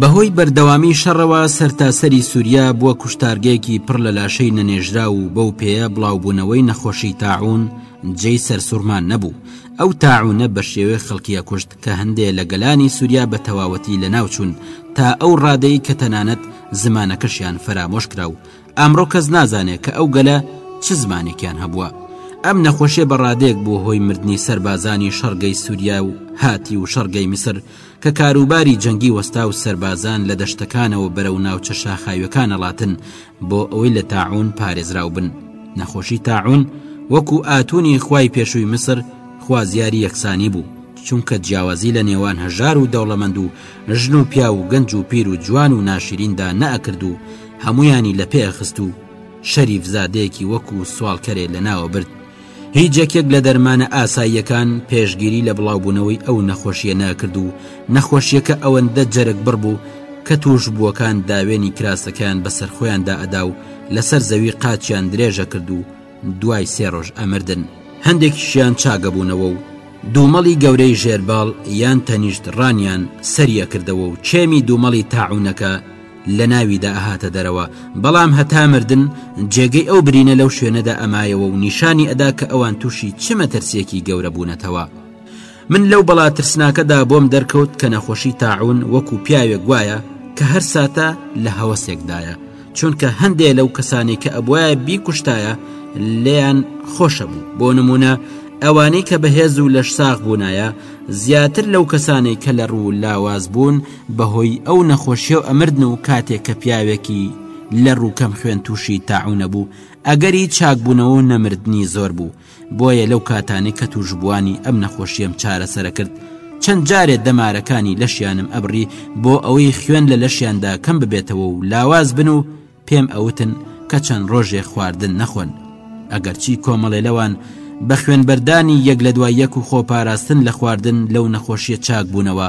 بەهۆی بەردەوامی شەڕەوە سەرتاسەری سووریا بووە کوشتارگەیەکی پڕ لە لاشەی نەنێژراو و بەو پێیە بڵاوبوونەوەی نەخۆشی تاعون جێی سەرسوڕمان نەبوو ئەو تاعونە بە شێوێ خەڵکی ئەکوشت کە هەندێ لە گەلانی سووریا بە تەواوەتی لەناوچوون تا ئەو ڕادەی کە تەنانەت زمانەکەشیان فەرامۆش کرا و ئەمڕۆ کەس نازانێ کە ئەو گەلە چ زمانێکیان هەبووە ئەم نەخۆشیە بە ڕادەیەک بوو هۆی مردنی سەربازانی شەڕگەی سووریا و هاتی و شەڕگەی میسر و کە کاروباری جەنگی وەستا و سەربازان لە دەشتەکانەوە بەرەو ناوچە شاخاویەکان ئەڵاتن بۆ ئەوەی لە تاعون پارێزراو بن نەخۆشی تاعون وەکو ئاتونی خوای پێشووی میسر خوازیاری یەکسانی بوو چونکە جیاوازی لە نێوان هەژار و دەوڵەمەند و ژن و پیا و گەنج و پیر و جوان و ناشریندا نەئەکرد و هەمویانی لە پێ ئەخست و شەریف زادەیەکی وەکو سوالکەرێ لە ناوە برد هیچ یەکێک لە دەرمانە ئاساییەکان پێشگیری لە بڵاوبوونەوەی ئەو نەخۆشیە ناکرد و نەخۆشیەکە ئەوەندە جەرگ بڕ بوو کە توش بووەکان داوێنی کراسەکەیان بەسەر خۆیاندا ئەدا و لەسەر زەوی قاچیان درێژە کرد و دوای سێ ڕۆژ ئەمردن هەندێکیشیان چاگەبوونەوە و دوومەڵی گەورەی ژێرباڵ یان تەنیشت ڕانیان سەری ئەکردەوە و چێمی دوومەڵی تاعونەکە لە ناویدا ئەهاتە دەرەوە، بەڵام هەتا مردن جێگەی ئەو برینە لەو شوێنەدا ئەمایەوە و نیشانی ئەدا کە ئەوان تووشی چ مەترسیەکی گەورە بوونەتەوە. من لەو بەڵا ترسناکەدا بۆم دەرکەوت کە نەخۆشی تاعون وەکو پیاوێک گوایە کە هەر ساتە لە هەوەسێکدایە، چونکە هەندێ لەو کەسانەی کە ئەبوایە بیکوشتایە لێیان خۆشە بوو، بۆ نمونە ئەوانەی کە بەهێز و لەشساغ بوونایە زیاتر لەو کەسانەی کە لەڕوو لاواز بوون، بەهۆی ئەو نەخۆشیەو ئەمردن و کاتێک کە پیاوێکی لەر و کەم خوێن توشی تاعون ئەبوو ئەگەری چاک بونەوە و نەمردنی زۆر بوو بۆیە لەو کاتانەی کە توشبوانی ئەم نەخۆشیەم چارەسەر ئەکرد چەند جارێ دەمارەکانی لەشیانم ئەبڕی بۆ ئەوەی خوێن لە لەشیاندا کەم ببێتەوە و لاواز بن و پێم ئەوتن کە چەند ڕۆژێ خواردن نەخۆن ئەگەرچی کۆمەڵێ لەوان بە خوێنبەردانی یەک لە دوای یەک و خۆپاراستن لە خواردن لەو نەخۆشیە چاک بوونەوە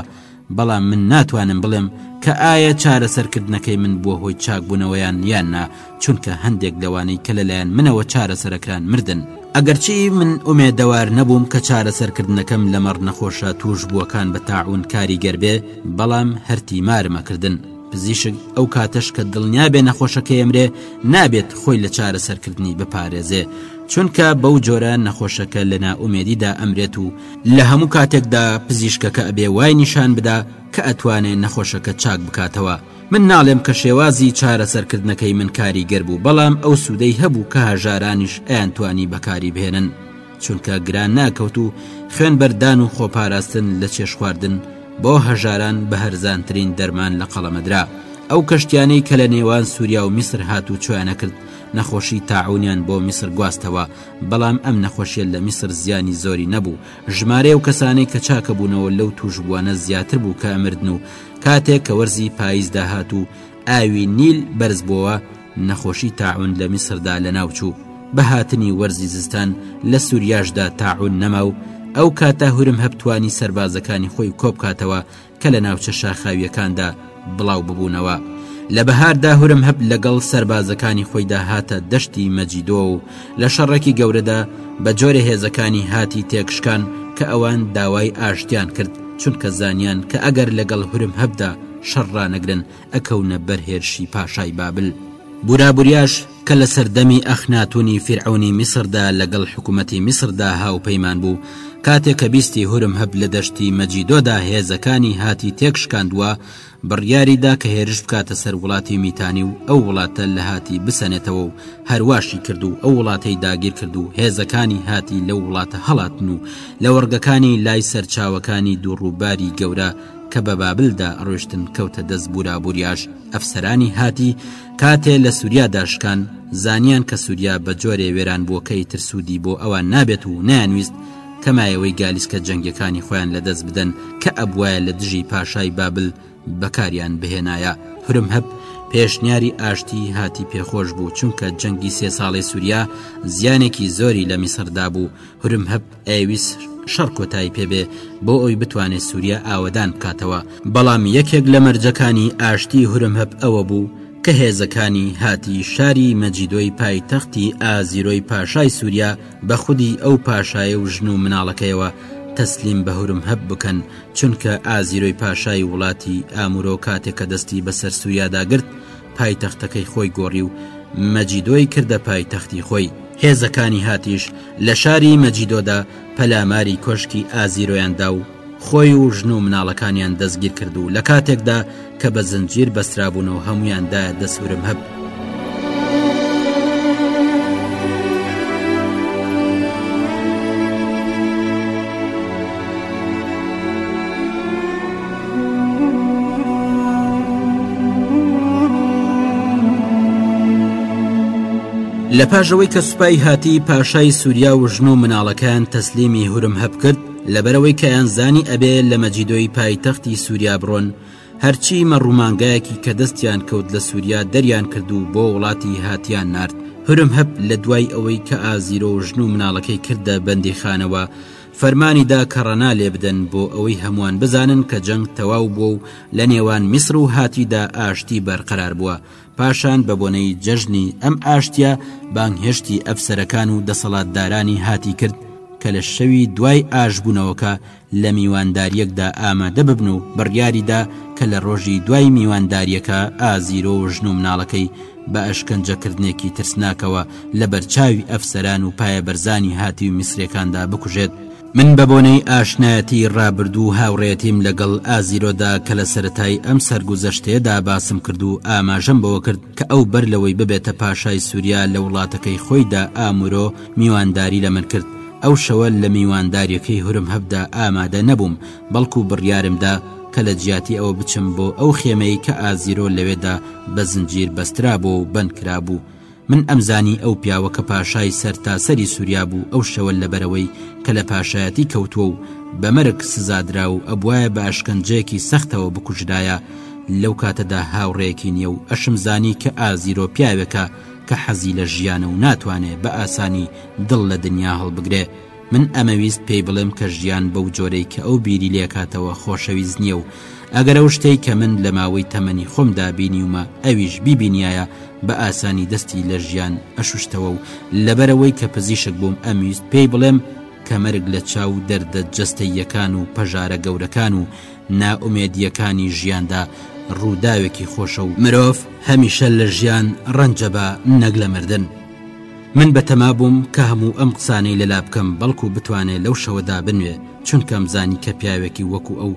بەڵام من ناتوانم بڵێم کە ئایا چارەسەرکردنەکەی من بووە هۆی چاکبوونەوەیان یان نا چونکە هەندێک لەوانەی کە لەلایەن منەوە چارەسەرەکران مردن ئەگەرچی من ئومێدەوار نەبووم کە چارەسەرکردنەکەم لەمەڕ نەخۆشە توش بووەکان بە تاعون کاریگەربێ بەڵام هەرتی مارمەکردن پزیشک ئەو کاتەش کە دڵنیا بێ نەخۆشەکە ئەمرێ نابێت خۆی لە چارە سەرکردنی بپارێزێ چونکە بەو جۆرە نەخۆشەکە لە نائومێدیدا ئەمرێت و لە هەموو کاتێکدا پزیشکەکە ئەبێ وای نیشان بدا کە ئەتوانێت نەخۆشەکە چاک بکاتەوە من ناڵێم کە شێوازی چارە سەرکردنەکەی من کاری گەر بوو بەڵام ئەو سوودەی هەبوو کە هەژارانیش ئەیانتوانی بەکاری بهێنن چونکە گران ناکەوت و خوێن بەردان و خۆپاراستن لە چێش خواردن بۆ هەژاران بە هەرزانترین دەرمان لە قەڵەمەدرا ئەو کەشتیانەی کە لە نێوان سووریا و میسر هات و چۆیانە کرد نەخۆشی تاعونیان بۆ میسر گواستەوە بەڵام ئەم نەخۆشیە لە میسر زیانی زۆری نەبوو ژمارە و کەسانەی کە چاکە بوونەوە لەو توشبووانە زیاتر بوو کە ئەمردن و کاتێک کە وەرزی پاییز داهات و ئاوی نیل بەرز بووە نەخۆشی تاعون لە میسردا لەناوچوو، بە هاتنی وەرزی زستان لە سوریاشدا تاعون نەما و ئەو کاتە هورمهەب توانی سەربازەکانی خۆی کۆبکاتەوە کە لە ناوچە شاخاوییەکاندا بڵاوببوونەوە. لە بەهاردا هورمهەب لەگەڵ سەربازەکانی خۆیدا هاتە دەشتی مەجیدۆ و لە شەڕێکی گەورەدا بە جۆرێ هێزەکانی هاتی تێکشکان کە ئەوان داوای ئاشتیان کرد چونکە زانیان کە ئەگەر لەگەڵ هورمهەبدا شەڕ ڕانەگرن ئەکەونە بەر هێرشی پاشای بابل. بورابوریاش کە لە سەردەمی ئەخناتونی فیرعەونی میسردا لەگەڵ حکومەتی میسردا هاوپەیمان بوو، کاتێ کە بیستی هورمهەب لە دەشتی مەجیدۆدا هێزەکانی هاتی تێک شکاندوە، بڕیاری دا کە هێرش بکاتە سەر وڵاتی میتانی و ئەو وڵاتە لە هاتی بسەنێتەوە و هەرواشی کرد و ئەو وڵاتەی داگیر کرد و هێزەکانی هاتی لەو وڵاتە هەڵاتن و لەوەڕگەکانی لای سەرچاوەکانی دوو ڕووباری گەورە کە بە بابلدا ڕۆشتن کەوتە دەست بورابوریاش ئەفسەرانی هادی کاتێ لە سووریا داشکان زانیان کە سووریا بە جۆرێ وێران بووەکەی ترسوودی بۆ ئەوان نابێت و نانویست کەمایەوەی گالیسکە جەنگەکانی خۆیان لە دەست بدەن کە ئەبواە لە دژی پاشای بابل بەکاریان بهێنایە هورم هەب پێشنیاری ئاشتی هاتی پێخۆش بوو چونکە جەنگی سێ ساڵی سووریا زیانێکی زۆری لە میسردا بوو هورم هەب ئەیەویست شەڕ کۆتایی پێبێ بۆ ئەوی بتوانێت سووریا ئاوەدان بکاتەوە بەڵام یەکێک لە مەرجەکانی ئاشتی هورمهپ ئەوە بوو کە هێزەکانی هاتی شاری مەجیدۆی پایتەختی ئازیرۆی پاشای سووریا بە خودی ئەو پاشایە و ژن و مناڵەکەیەوە تەسلیم بە هورمهپ بکەن چونکە ئازیرۆی پاشای وڵاتی ئامورۆ کاتێک کە دەستی بەسەر سووریاداگرت پایتەختەکەی خۆی گۆڕی و مەجیدۆی کردە پایتەختی خۆی هێزەکانی هاتیش لە شاری مەجیدۆدا پەلاماری کۆشکی ئازیرۆیاندا و خۆی و ژن و مناڵەکانیان دەستگیر کرد و لە کاتێکدا کە بە زنجیر بەسترابوون و هەمویاندا دەسورم هەب. لە پاش ئەوەی کە سوپای هاتی پاشای سووریا و ژن و مناڵەکان تەسلیمی هورم هەبکرد لەبەرەوەی کەیانزانی ئەبێ لە مەجیدۆی پایتەختی سووریا بڕۆن هەرچی مە ڕوومانگایەکی کە دەستیان کەوت لە سووریا دەریان کرد و بۆ وڵاتی هاتیان نرد هورم هەب لە دوای ئەوەی کە ئازیرۆ و ژن و مناڵەکەی کردە بەندی خانەوە فەرمانی دا کە ڕەنا لێبدەن بۆ ئەوەی هەمووان بزانن کە جەنگ تەواو بووە و لە نێوان میسر و هاتیدا ئاشتی بەرقەرار بووە پاشان بە بۆنەی جەژنی ئەم ئاشتیا بانگهێشتی ئەفسەرەکان و دەسەڵاتدارانی هاتی کرد کە لە شەوی دوای ئاشبوونەوەکە لە میوانداریەکدا ئامادە ببن و بڕیاریدا کە لە ڕۆژی دوای میوانداریەکە ئازیرۆ و ژن و مناڵەکەی بە ئەشکەنجەکردنێکی ترسناکەوە لە بەرچاوی ئەفسەران و پایەبەرزانی هاتیو میسریەکاندا بکوژێت، من بە بۆنەی ئاشنایەتی ڕابردوو هاوڕێیەتیم لە گەڵ ئازیرۆدا کە لە سەرەتای ئەم سەرگوزەشتەیەدا باسم کردو ئاماژەم بەوە کرد کە ئەو بەر لەوەی ببێتە پاشای سوریا لە وڵاتەکەی خۆیدا ئامورۆ میوانداری لە من کرد ئەو شەوە لە میوانداریەکەی هورمهەبدا ئامادە نەبووم بەڵکو بڕیارم دا کە لە جیاتی ئەوە بچم بۆ ئەو خێمەی کە ئازیرۆ لەوێدا بە زنجیر بەسترابوو و بەند کرابوو من ئەمزانی ئەو پیاوە کە پاشای سەر تا سەری سووریا بوو ئەو شەوە لەبەرەوەی کە لە پاشایەتی کەوتووە و بە مەرگ سزادرا و ئەبوایە بە ئەشکەنجەیەکی سەختەوە بکوژرایە لەو کاتەدا هاوڕێیەکی نییە و ئەشمزانی کە ئازیرۆ پیاوێکە کە حەزی لە ژیانە و ناتوانێ بە ئاسانی دڵ لە دنیا هەڵبگرێ من ئەمەویست پێی بڵێم کە ژیان بەو جۆرەی کە ئەو بیری لێکاتەوە خۆشەویست نییە و ئەگەر ئەو شتەی کە من لە ماوەی تەمەنی خۆمدا بینیومە ئەویش بیبینایە بە ئاسانی دەستی لە ژیان ئەشوشتەوە و لەبەرەوەی کە پزیشک بووم ئەمویست پێی بڵێم کە مەرگ لە چاو و دەردە جەستەییەکان و پەژارە گەورەکان و نائومێدییەکانی ژیاندا ڕووداوێکی خۆشە و مرۆڤ هەمیشە لە ژیان ڕەنجە با نەک لە مردن. من بە تەما بووم کە هەموو ئەم قسانەی لەلا بکەم بەڵکو بتوانێت لەو شەوەدا بنوێ چونکەم زانی کە پیاوێکی وەکو ئەو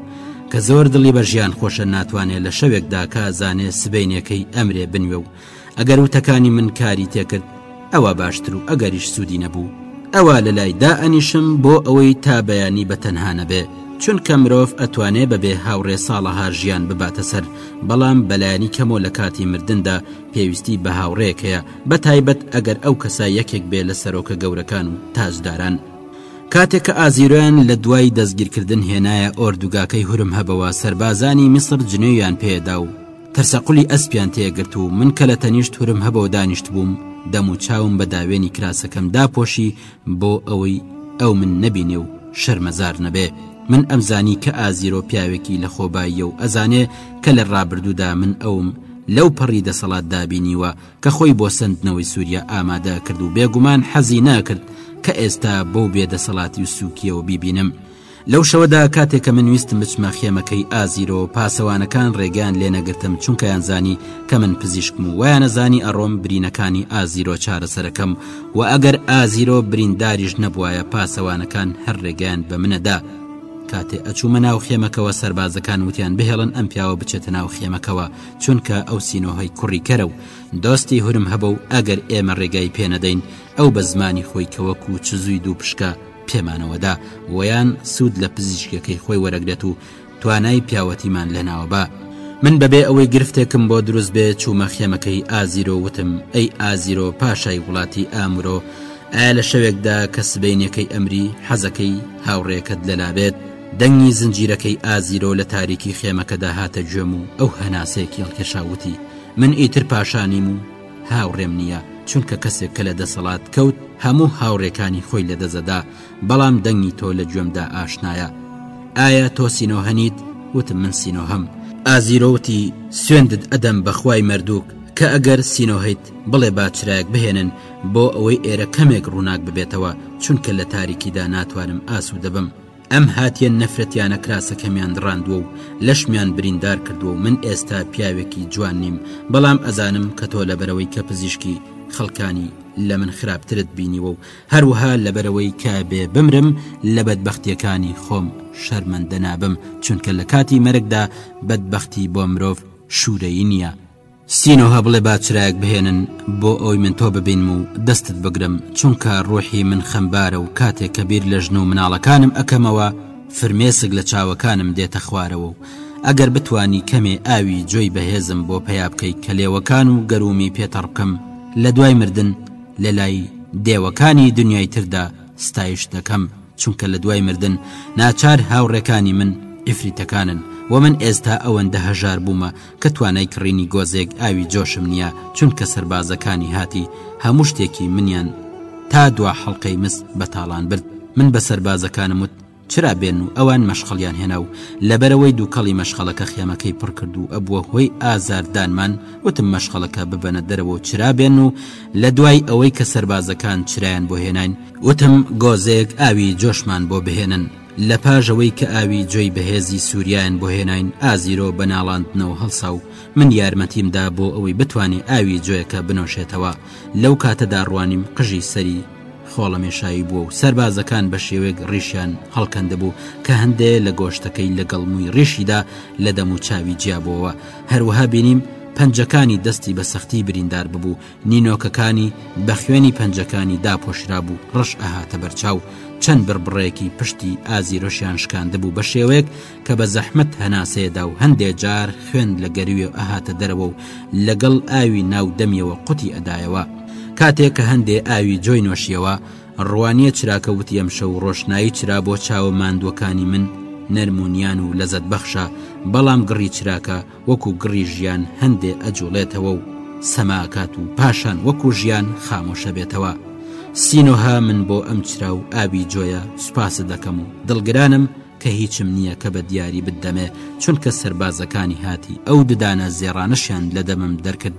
کە زۆر دڵی بە ژیان خۆشە ناتوانێت لە شەوێکدا کە زانێ سبینەکەی ئەمرێ بنوێ و ئەگەر وتەکانی من کاری تێکرد ئەوە باشتر و ئەگەریش سوودی نەبوو ئەوە لە لایدا ئەنیشم بۆ ئەوەی تا بەیانی بە تەنها نەبێ چونکە مرۆڤ ئەتوانێ بەبێ هاوڕێ ساڵەها ژیان بباتە سەر بەڵام بەلایانی کەمۆ لە کاتی مردندا پێویستی بە هاوڕێکەیە بە تایبەت ئەگەر ئەو کەسە یەکێک بێ لە سەرۆکە گەورەکان و تاجداران کاتێک کە ئازیرۆیان لە دوای دەستگیرکردن هێنایە ئۆردوگاکەی هورم هەبەوە سەربازانی میسر جنێویان پێدا و ترسەقلی ئەسپیان تێگرت و من کە لە تەنیشت هورم هەبەوە دانیشت بووم دەم و چاوم بە داوێنی کراسەکەم داپۆشی بۆ ئەوەی ئەو من نەبینێ و شەرمەزار نەبێ من ئەمزانی کە ئازیرۆ پیاوێکی لە خۆباییە و ئەزانێ کە لە ڕابردوودا من ئەوم لەو پەڕی دەسەڵات دابینیوە کە خۆی بۆ سەندنەوەی سووریا ئامادە کرد و بێگومان حەزی ناکرد کە ئێستا بەو بێ دەسەڵاتی و سووکیەوە بیبینم لەو شەوەدا کاتێک کە من ویستم بچمە خێمەکەی ئازیرەوە پاسەوانەکان ڕێگەیان لێ نەگرتم چونکەیان زانی کە من پزیشکم و وایانە زانی ئەڕۆم برینەکانی ئازیرۆ چارەسەرەکەم و ئەگەر ئازیرۆ برینداریش نەبوایە پاسەوانەکان هەر ڕێگەیان بە منەدا کاتێ ئەچوومە ناو خێمەکەوە سربازەکان وتیان بهێڵن ئەم پیاوە بچێتە ناو خێمەکەوە چونکە ئەو سینۆهەی کوڕی کەرە و دۆستی هورم هەبە و ئەگەر ئێمە ڕێگای پێنەدەین ئەو بە زمانی خۆی کەوەک و چزووی دوو پشکە پێمانەوەدا ویان سوود لە پزیشکەکەی خۆی وەرەگرێت و توانای پیاوەتیمان لەناوە بە من بەبێ ئەوەی گرفتێکم بۆ دروست بێ چوومە خێمەکەی ئازیرۆ وتم ئەی ئازیرۆ پاشای وڵاتی ئامرۆ ئایا لە شەوێکدا کە سبینەکەی ئەمری حەزەکەی هاوڕێکەت لەلابێت دەنگی زنجیرەکەی ئازیرۆ لە تاریکی خێمەکەدا هاتە گوێم و ئەو هەناسەیەکی هەڵکێشاوتی من ئیتر پاشانیم و هاوڕێم نییە چونکە کەسێک کە لە دەسەڵات کەوت هەموو هاوڕێکانی خۆی لە دەزەدا بەڵام دەنگی تۆ لە گوێمدا ئاشنایە ئایا تۆ سینۆهەنیت وتم من سینۆهەم ئازیرۆوتی سوێندت ئەدەم بەخوای مردووک کە ئەگەر سینۆهیت بڵێ باچرایەک بهێنن بۆ ئەوەی ئێرە کەمێک ڕووناک ببێتەوە چونکە لە تاریکیدا ناتوانم ئاسوودە بم ئەم هاتیە نەفرەتیانە کراسەکەمیان دڕاندووە و لەشمیان بریندار کردووە و من ئێستا پیاوێکی جوان نیم بەڵام ئەزانم کە تۆ لەبەرەوەی کە پزیشکی خەڵکانی لە من خراپترت بینیوە و هەروەها لەبەرەوەی کە بێ بمرم لە بەدبەختیەکانی خۆم شەرمەندە نابم چونکە لە کاتی مەرگدا بەدبەختی بۆ مرۆڤ شورەیی نیە سینۆهە بڵێ با چرایەک بهێنن بۆ ئەوی من تۆ ببینم و دەستت بگرم چونکە ڕۆحی من خەمبارە و کاتێک کە بیر لە ژن و مناڵەکانم ئەکەمەوە فرمێسک لە چاوەکانم دێتە خوارەوە و ئەگەر بتوانی کەمێ ئاوی جۆی بەهێزم بۆ پەیا بکەی کە لێوەکان و گەروومی پێ تەڕ بکەم لە دوای مردن لە لای دێوەکانی دنیای تردا ستایشت دەکەم چونکە لە دوای مردن ناچار هاوڕێکانی من ئیفریتەکانن وە من ئێستا ئەوەندە هەژار بوومە کە توانای کڕینی گۆزێک ئاوی جۆشم نیە چونکە سەربازەکانی هاتی هەموو شتێکی منیان تا دوا حەڵقەی مس بەتاڵان برد من بە سەربازەکانم وت چرا بێن و ئەوان مەشخەڵیان هێنا و لەبەرەوەی دووکەڵی مەشخەڵەکە خێمەکەی پڕ کرد و ئەبووە هۆی ئازاردانمان وتم مەشخەڵەکە ببەنە دەرەوە و چرا بێن و لە دوای ئەوەی کە سەربازەکان چرایان بۆ هێناین وتم گۆزێک ئاوی جۆشمان بۆ بهێنن لە پاش ئەوەی کە ئاوی جۆی بەهێزی سووریان بۆ هێناین ئازیرۆ بە ناڵاندنەوە هەڵسا و من یارمەتیمدا بۆ ئەوەی بتوانێ ئاوی جۆیەکە بنۆشێتەوە لەو کاتەدا ڕوانیم قژی سەری خۆڵەمێشایی بووە و سەربازەکان بە شێوەیەک ڕیشیان هەڵکەندبوو کە هەندەیە لە گۆشتەکەی لەگەڵ مووی ڕیشیدا لە دەم و چاوی جیابەوە هەروەها بینیم پەنجەکانی دەستی بە سەختی بریندار ببوو نینۆکەکانی بە خوێنی پەنجەکانی داپۆشرابوو ڕەش ئەهاتە بەرچاو چەند بڕبڕێکی پشتی ئازیرۆشیان شکاندبوو بە شێوەیەک کە بە زەحمت هەناسەیەدا و هەندێ جار خوێن لە گەروێ ئەهاتە دەرەوە و لەگەڵ ئاوی ناو دەمیەوە قوتی ئەدایەوە کاتێک کە هەندێ ئاوی جۆی نۆشیەوە ڕوانیە چراکە وتی ئەمشە و ڕۆشنایی چرا بۆ چاوە ماندووەکانی من نەرمونیان و لەزەت بەخشە بەڵام گڕی چراکە وەکو گڕی ژیان هەندێ ئەجوڵێتەوە و سەما ئەکات و پاشان وەکو ژیان خامۆشەبێتەوە سینۆها من بۆ ئەم چرا و ئابی جۆیە سوپاست دەکەم و دڵگرانم کە هیچم نییە کە بە دیاری بدەمێ چونکە سەربازەکانی هاتی ئەو ددانە زێڕانەشیان لە دەمم دەرکرد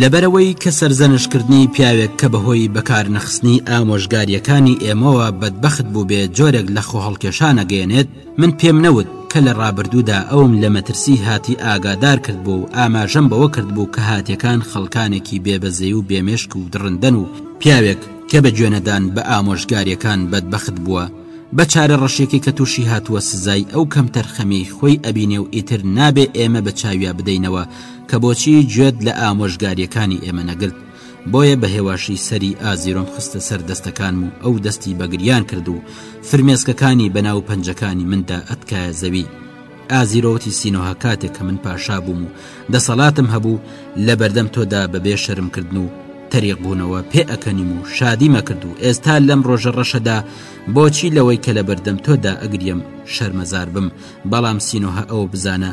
لەبەرئەوەی کە سەرزەنشتکردنی پیاوێک کە بەهۆی بەکارنەخستنی ئامۆژگارییەکانی ئێمەوە بەدبەخت بووبێ جۆرێک لە خۆهەڵکێشان ئەگەیەنێت، من پێم نەوت کە لە ڕابردوودا ئەوم لە مەترسی هاتی ئاگادار کردبوو و ئاماژەم بەوە کردبوو کە هاتییەکان خەڵکانێکی بێ بەزەی و بێ مێشک و دڕندەن و پیاوێک کە بە گوێنەدان بە ئامۆژگارییەکان بەدبەخت بووە بە چارەڕەشییەکەی کە تووشی هاتووە سزای ئەو کەمتەرخەمییەی خۆی ئەبینێ و ئیتر نابێ ئێمە بە چاویا بدەینەوە کە بۆچی گوێت لە ئامۆژگاریەکانی ئێمە نەگرت بۆیە بە هێواشی سەری ئازیرۆم خستە سەر دەستەکانم و ئەو دەستی بەگریان کرد و فرمێسکەکانی بەناو پەنجەکانی مندا ئەتکایە زەوی ئازیرۆوتی سینۆها کاتێک کە من پاشا بووم و دەسەڵاتم هەبوو لە بەردەم تۆدا بەبێ شەرمکردن و تەریق بوونەوە پێ ئەکەنیم و شادی مەکرد و ئێستا لەم ڕۆژە ڕەشەدا بۆچی لەوەی کە لە بەردەم تۆدا ئەگریم شەرمەزار بم بەڵام سینۆها ئەوە بزانە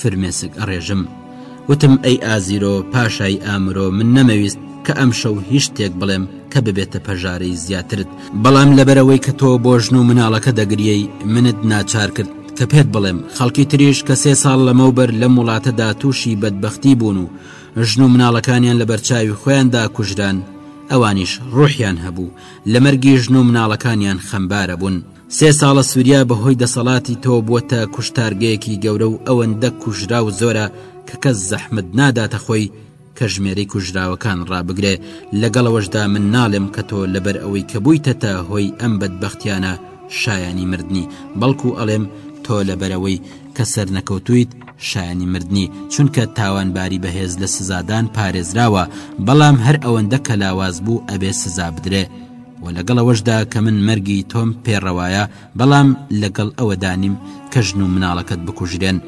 فرمێسک ئەڕێژم وتم ئەی ئازیرۆ پاشای ئامرۆ من نەمەویست کە ئەم شەو هیچ شتێک بڵێم کە ببێتە پەژارەی زیاترت بەڵام لەبەرەوەی کە تۆ بۆ ژن و مناڵەکە دەگریەی منت ناچار کرد کە پێت بڵێم خەڵکی تریش کە سێ ساڵ لەمەوبەر لەم وڵاتەدا تووشی بەدبەختی بوون و ژن و مناڵەکانیان لە بەرچاوی خۆیاندا کوژران ئەوانیش ڕوحیان هەبوو لە مەرگی ژن و مناڵەکانیان خەمبارە بوون سێ ساڵە سوریا بە هۆی دەسەڵاتی تۆ بوەتە کوشتارگەیەکی گەورە و ئەوەندە کوژراو زۆرە کە کەس زەحمەت ناداتە خۆی کە ژمێرەی کوژراوەکان ڕابگرێ لەگەڵەوەشدا من ناڵێم کە تۆ لەبەر ئەوەی کە بویتەتە هۆی ئەم بەدبەختیانە شایانی مردنی بەڵکو ئەڵێم تۆ لەبەرەوەی کە سەرنەکەوتویت شایانی مردنی چونکە تاوانباری بەهێز لە سزادان پارێزراوە بەڵام هەر ئەوەندە کە لاواز بوو ئەبێ سزا بدرێ. وە لەگەڵ ئەوەشدا کە من مەرگی تۆم پێ ڕەوایە بەڵام لەگەڵ ئەوەدا نیم کە ژن و مناڵەکەت بکوژرێن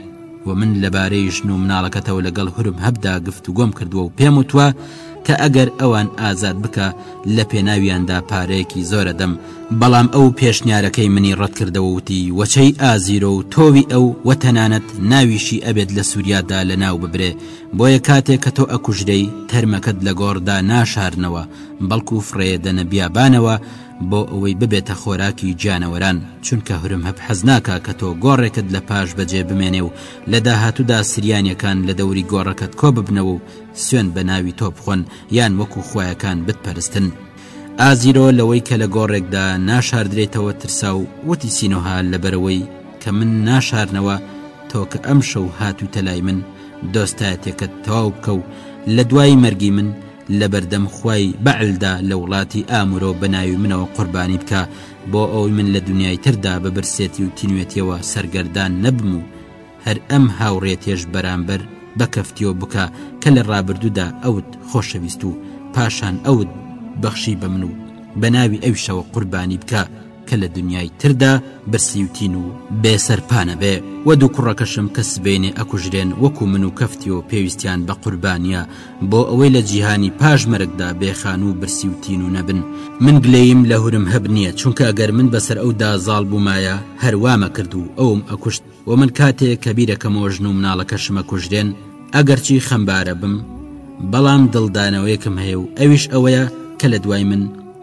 وە من لەبارەی ژن و مناڵەکەتەوە لەگەڵ هورم هەبدا گفت و گۆم کردووە و پێم وتوە کە ئەگەر ئەوان ئازاد بکە لە پێناویاندا پارەیەکی زۆرە دەم بەڵام ئەو پێشنیارەکەی منی ڕەتکردەوە وتی وەچەی ئازیرۆ و تۆوی ئەو وە تەنانەت ناویشی ئەبێت لە سووریادا لە ناو ببرێ بۆیە کاتێک کە تۆ ئەکوژرێی تەرمەکەت لە گۆڕدا ناشارنەوە بەڵکو فڕێدەنە بیابانەوە بۆ ئەوەی ببێتە خۆراکی گیانەوەران چونکە هورمهب حەز ناکا کە تۆ گۆڕێکت لە پاش بەجێ بمێنێ و لە داهاتوودا سریانیەکان لە دەوری گۆڕەکەت کۆ ببنەوە و سوێن بە ناوی تۆ بخۆن یان وەکو خویەکان بتپەرستن. ئازیرۆ لەوەی کە لە گۆڕێکدا ناشاردرێتەوە ترسا و وتی سینۆها لەبەرەوەی کە من ناشارنەوە تۆ کە ئەم شەو هاتوویتە لای من دۆستایەتێکەت تەواو بکە و لە دوایی مەرگی من لەبەردەم خوای بەعلدا لە وڵاتی ئامورۆ بەناوی منەوە قوربانی بکە بۆ ئەوەی من لە دنیای تردا بە برسێتی و تینوێتیەوە سەرگەردان نەبم و هەر ئەم هاوڕێتێش بەرامبەر بە کەفتیۆ بکە کە لە ڕابردوودا ئەوت خۆشەویست و پاشان ئەوت بەخشی بە من و بەناوی ئەویشەوە قوربانی بکە کە لە دنیای تردا برسیوتین و بێ سەرپا نەبێ وە دوو کوڕەکەشم کە سبەینێ ئەکوژرێن وەکو من و کەفتی و پێویستیان بە قوربانیە بۆ ئەوەی لە جیهانی پاش مەرگدا بێ خانوو و برسیوتین و نەبن من گلەییم لە هورمهب نیە چونکە ئەگەر من بەسەر ئەودا زاڵ بوومایە هەر وامەکرد و ئەوم ئەکوشت. وە من کاتێ کە بیرەکەمەوە ژن و مناڵەکەشم ئەکوژرێن ئەگەرچی خەمبارەبم بەڵام دڵدانەوەیەکم هەیە و ئەویش ئەوەیە کە لە دوای من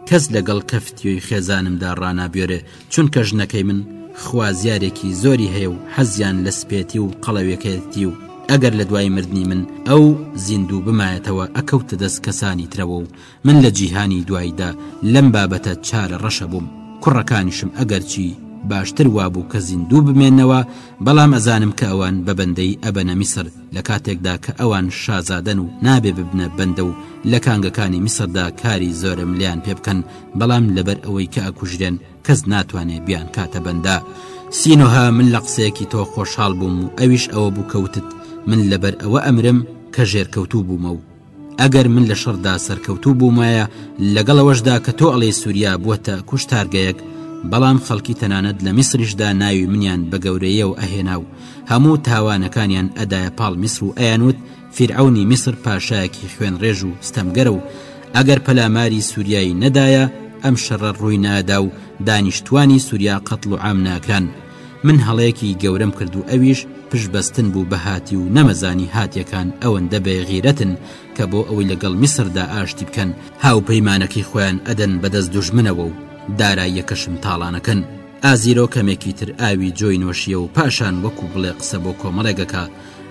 کەس لەگەڵ کەفتیۆی خێزانمدا ڕانابیۆرێ چونکە ژنەکەی من خوازیارێکی زۆری هەیە و حەزیان لە سپێتی و قەڵەوێکەیەتی و ئەگەر لە دوای مردنی من ئەو زیندوو بمایەتەوە ئەکەوتە دەست کەسانی ترەوە و من لە جیهانی دوایدا لەم بابەتە چارە ڕەشە بووم، کوڕەکانیشم ئەگەرچی باشتر وابوو کە زیندوو بمێنەوە، بەڵام ئەزانم کە ئەوان بە بەندەیی ئەبەنە میسر، لە کاتێکدا کە ئەوان شازادەن و نابێ ببنە بەندە و لە کانگەکانی میسردا کاری زۆرم لێیان پێ بکەن، بەڵام لەبەر ئەوەی کە ئەکوژرێن کەس ناتوانێ بیانکاتە بەندە. سینۆهە، من لە قسەیەکی تۆ خۆشحاڵ بووم و ئەویش ئەوە بوو کە وتت من لەبەر ئەوە ئەمرم کە ژێرکەوتوو بوومە و، ئەگەر من لە شەڕدا سەرکەوتوو بوومایە لەگەڵ ئەوەشدا کە تۆ ئەڵێ سووریا بووەتە کوشتارگەیەک بەڵام خەڵکی تەنانەت لە میسریشدا ناوی منیان بە گەورەیەوە ئەهێنا و هەموو تاوانەکانیان ئەدایە پاڵ میسر و ئەیانوت فیرعونی میسر پاشایەکی خوێن ڕێژ و ستەمگەرە و ئەگەر پەلاماری سووریایی نەدایە ئەم شەڕە ڕووی نادا و دانیشتوانی سووریا قەتڵ و عام ناکران من هەڵەیەکی گەورەم کرد و ئەویش پشت بەستن بوو بەهاتی و نەمەزانی هاتیەکان ئەوەندە بێ غیرەتن کە بۆ ئەوەی لەگەڵ میسردا ئاشتی بکەن هاوپەیمانەکەی خۆیان ئەدەن بەدەست دوژمنەوە و داراییەکەشم تاڵانەکەن. ئازیرۆ کەمێکی تر ئاوی جۆی نۆشیە و پاشان وەکو بڵێ قسە بۆ کۆمەڵێک ئەکا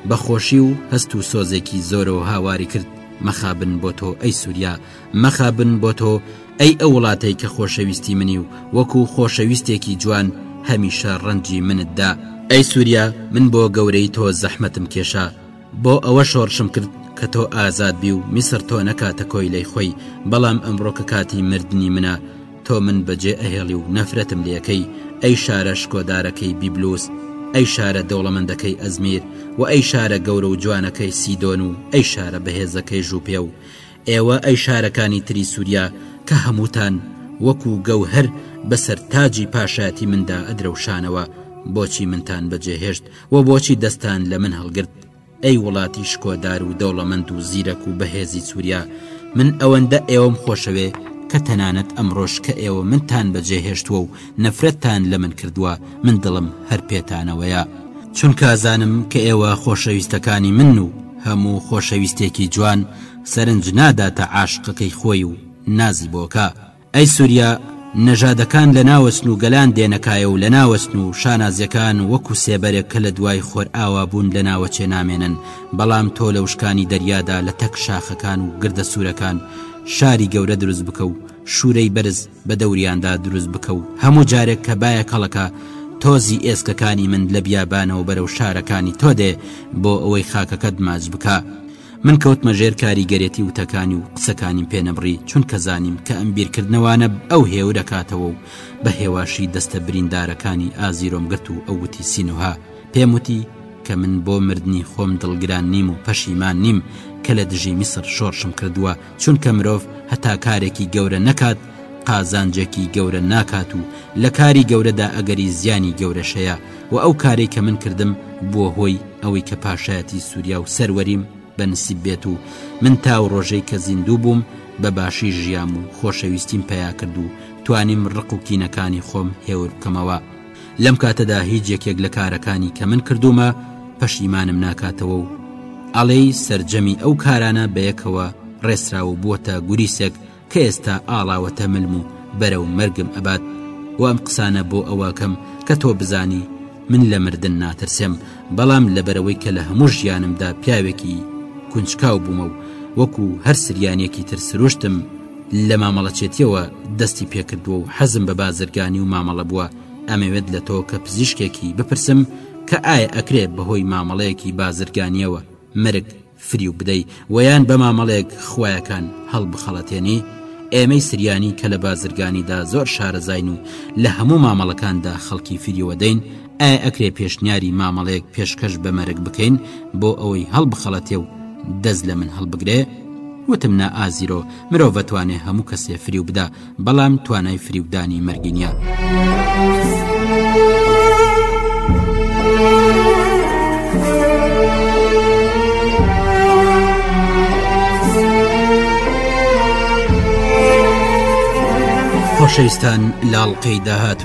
بە خۆشی و هەست و سۆزێکی زۆرەوە هاواری کرد مەخابن بۆ تۆ ئەی سوریا مەخابن بۆ تۆ ئەی ئەو وڵاتەی کە خۆشەویستی منی و وەکو خۆشەویستێکی جوان هەمیشە ڕەنجی منت دا ئەی سوریا من بۆ گەورەی تۆ زەحمەتم کێشا بۆ ئەوە شۆڕشم کرد کە تۆ ئازاد بی و میسر تۆ نەکاتە کۆیلەی خۆی بەڵام ئەمڕۆ کە کاتی مردنی منە تۆ من بەجێ ئەهێڵی و نەفرەتم لەکەی ئەی شارە شکۆدارەکەی بیبلوس ئەی شارە دەوڵەمەندەکەی ئەزمیر و ئەی شارە گەورە و جوانەکەی سیدۆن و ئەی شارە بەهێزەکەی ژوپێ و ئێوە ئەی شارەکانی تری سوریا کە هەمووتان وەکو گەوهەر بەسەر تاجی پاشایەتی مندا ئەدرەوشانەوە بۆچی منتان بەجێهێشت و بۆچی دەستان لە من هەڵگرت ئەی وڵاتی شکۆدار و دەوڵەمەند و زیرەک و بەهێزی سوریا من ئەوەندە ئێوەم خۆشەوێ کە تەنانەت ئەمڕۆش کە ئێوە منتان بەجێهێشتووە و نەفرەتتان لە من کردووە من دڵم هەر پێتانەوەیە چونکازانم کە ئێوە خۆشەویستەکانی من و هەموو خۆشەویستێکی جوان سەرنج ناداتە عاشقەکەی خۆی و نازی بۆکە ئەی سوریا نەژادەکان لە ناوەچن و گەلان دێنەکایە و لە ناوەچن و شانازیەکان وەکو سێبەرێک کە لە دوای خۆرئاوا بوون لە ناوەچێ نامێنن بەڵام تۆ لە وشکانی دەریادا لە تەک شاخەکان و گردە سوورەکان شاری گەورە دروست بکە و شوورەی بەرز بە دەوریاندا دروست بکە و هەموو جارێک کە بایە کەڵەکە تۆزی ئێسکەکانی من لە بیابانەوە بەرەو شارەکانی تۆ دێ بۆ ئەوەی خاکەکەت ماچ بکا من کەوتمە ژێر کاریگەرێتی وتەکانی و قسەکانیم پێ نەبڕی چونکە زانیم کە ئەم بیرکردنەوانە ئەو هێورەکاتەوە و بە هێواشی دەستە بریندارەکانی ئازیرۆم گرت و ئەو وتی سینوها پێم وتی کە من بۆ مردنی خۆم دڵگران نیم و پەشیمان نیم کە لە دژی میسر شۆڕشم کردووە چونکە مرۆڤ هەتا کارێکی گەورە نەکات قازانجێکی گەورە ناکات و لە کاری گەورەدا ئەگەری زیانی گەورەشەیە و ئەو کارەی کە من کردم بووە هۆی ئەوەی کە پاشایەتی سووریا و سەروەریم بەنسیب بێت و من تاو ڕۆژەی کە زیندوو بووم بە باشی ژیام و خۆشەویستیم پەیا کرد و توانیم ڕق و کینەکانی خۆم هێور بکەمەوە لەم کاتەدا هیچ یەکێک لە کارەکانی کە من کردومە پەشیمانم ناکاتەوە و ئەڵێی سرجەمی ئەو کارانە بەیەکەوە ڕێسرا و بووەتە گوریسێک کە ئێستا ئاڵاوەتە ملم و بەرە و مەرگم ئەبات و ئەم قسانە بۆ ئەوەکەم کە تۆ بزانی من لە مردن ناترسێم بەڵام لەبەرەوەی کە لە هەموو ژیانمدا پیاوێکی کونجکاو بوومە و وەکو هەر سریانێکی تر سروشتم لە مامەڵەچێتیەوە دەستی پێکردووە و حەزم بە بازرگانی و مامەڵە بووە ئەمەوێت لە تۆ کە پزیشکێکی بپرسم کە ئایا ئەکرێ بەهۆی مامەڵەیەکی بازرگانیەوە مرگ فریو بدەی ویان بە مامەڵێک خویەکان هەڵبخەڵەتێنی ئێمەی سریانی کە لە بازرگانیدا زۆر شارەزاین و لە هەموو مامەڵەکاندا خەڵکی فریوەدەین ئایا ئەکرێ پێشنیاری مامەڵەیەک پێشکەش بە مەرگ بکەین بۆ ئەوەی هەڵبخەڵەتێ و دەست لە من هەڵبگرێ؟ وتم نا ئازیرۆ مرۆڤەتوانێ هەموو کەسێ فریو بدا بەڵام توانای فریودانی مەرگی نیە. خۆشەویستان لاڵقەی داهات